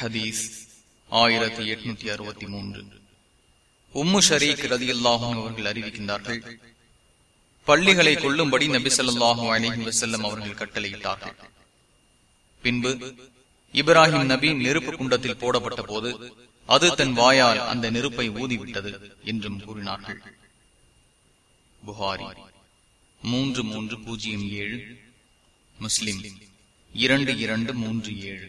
ஹதீஸ் ஆயிரத்தி எட்நூத்தி அறுபத்தி மூன்று. உம்மு ஷரீக் ரதி அல்லாஹும் அவர்கள் அறிவிக்கின்றார்கள் பள்ளிகளை கொள்ளும்படி நபி சொல்லாஹு அலிஹி வசல்லம் அவர்கள் கட்டளையிட்டார்கள். பின்பு இப்ராஹிம் நபி நெருப்பு குண்டத்தில் போடப்பட்ட போது அது தன் வாயால் அந்த நெருப்பை ஊதிவிட்டது என்றும் கூறினார்கள். புகாரி மூன்று மூன்று பூஜ்ஜியம் ஏழு முஸ்லிம் இரண்டு இரண்டு மூன்று ஏழு.